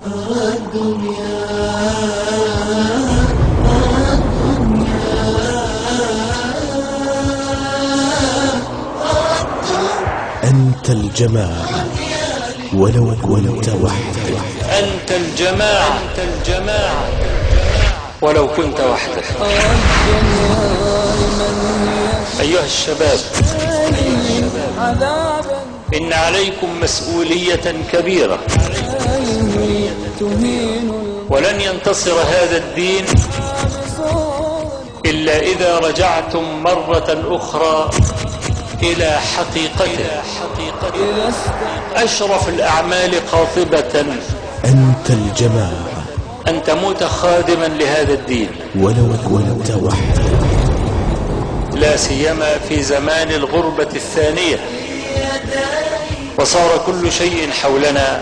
أنت الجماعة ولو كنت وحدك. أنت الجماعة أنت الجماعة ولو كنت وحدك. أيها الشباب إن عليكم مسؤولية كبيرة. ولن ينتصر هذا الدين إلا إذا رجعتم مرة أخرى إلى حقيقته. أشرف الأعمال قاطبة. أنت الجماعة. أن تموت خادما لهذا الدين. ولو كنت وحدك. لا سيما في زمان الغربة الثانية. وصار كل شيء حولنا.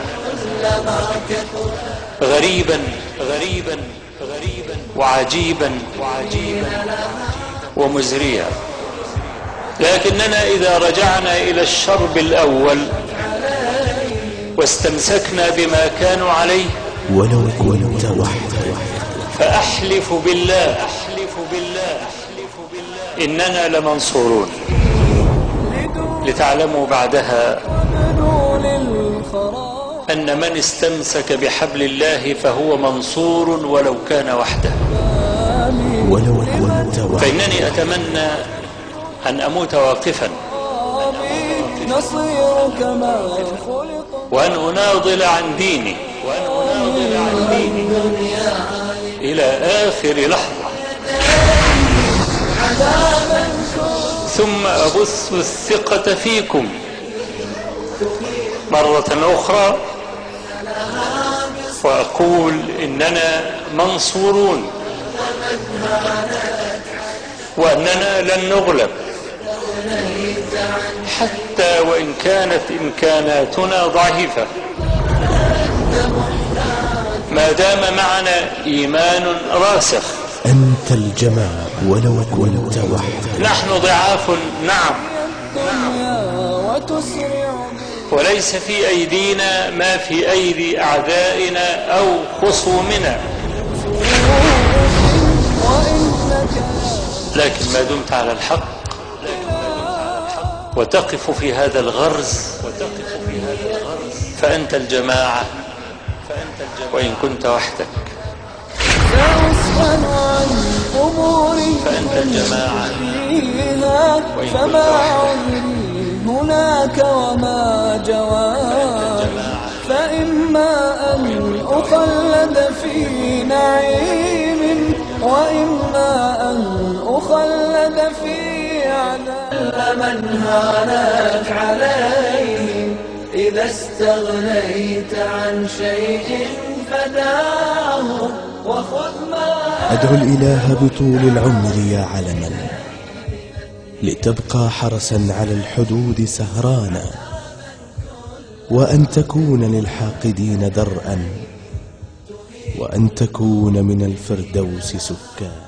غريبا غريبا غريبا وعجيبا وعجيبا ومزريا. لكننا إذا رجعنا إلى الشرب الأول واستمسكنا بما كانوا عليه ولو كنت وحدك. فأحلف بالله أحلف بالله. إننا لمنصورون. لتعلموا بعدها. أن من استمسك بحبل الله فهو منصور ولو كان وحده. ولو كنت وحدك فإنني أتمنى أن أموت واقفا. نصير كما خلق وأن أناضل عن ديني وأن أناضل عن ديني. إلى آخر لحظة. ثم أبث الثقة فيكم مرة أخرى. وأقول إننا منصورون وأننا لن نغلب حتى وإن كانت إمكاناتنا ضعيفة. ما دام معنا إيمان راسخ. أنت الجماعة ولو كنت وحدك. نحن ضعاف نعم. وتسرع وليس في أيدينا ما في أيدي أعدائنا أو خصومنا لكن ما دمت على الحق. وتقف في هذا الغرز. فأنت الجماعة. وإن كنت وحدك. فأنت الجماعة. وإن كنت وحدك. هناك وما في نعيم وإما أن أخلد في عذاب من هانت عليه إذا استغنيت عن شيء فداه. وخذ ما أدعو الإله بطول العمر يا علما لتبقى حرسا على الحدود سهرانا وأن تكون للحاقدين درءا. وأن تكون من الفردوس سكانا.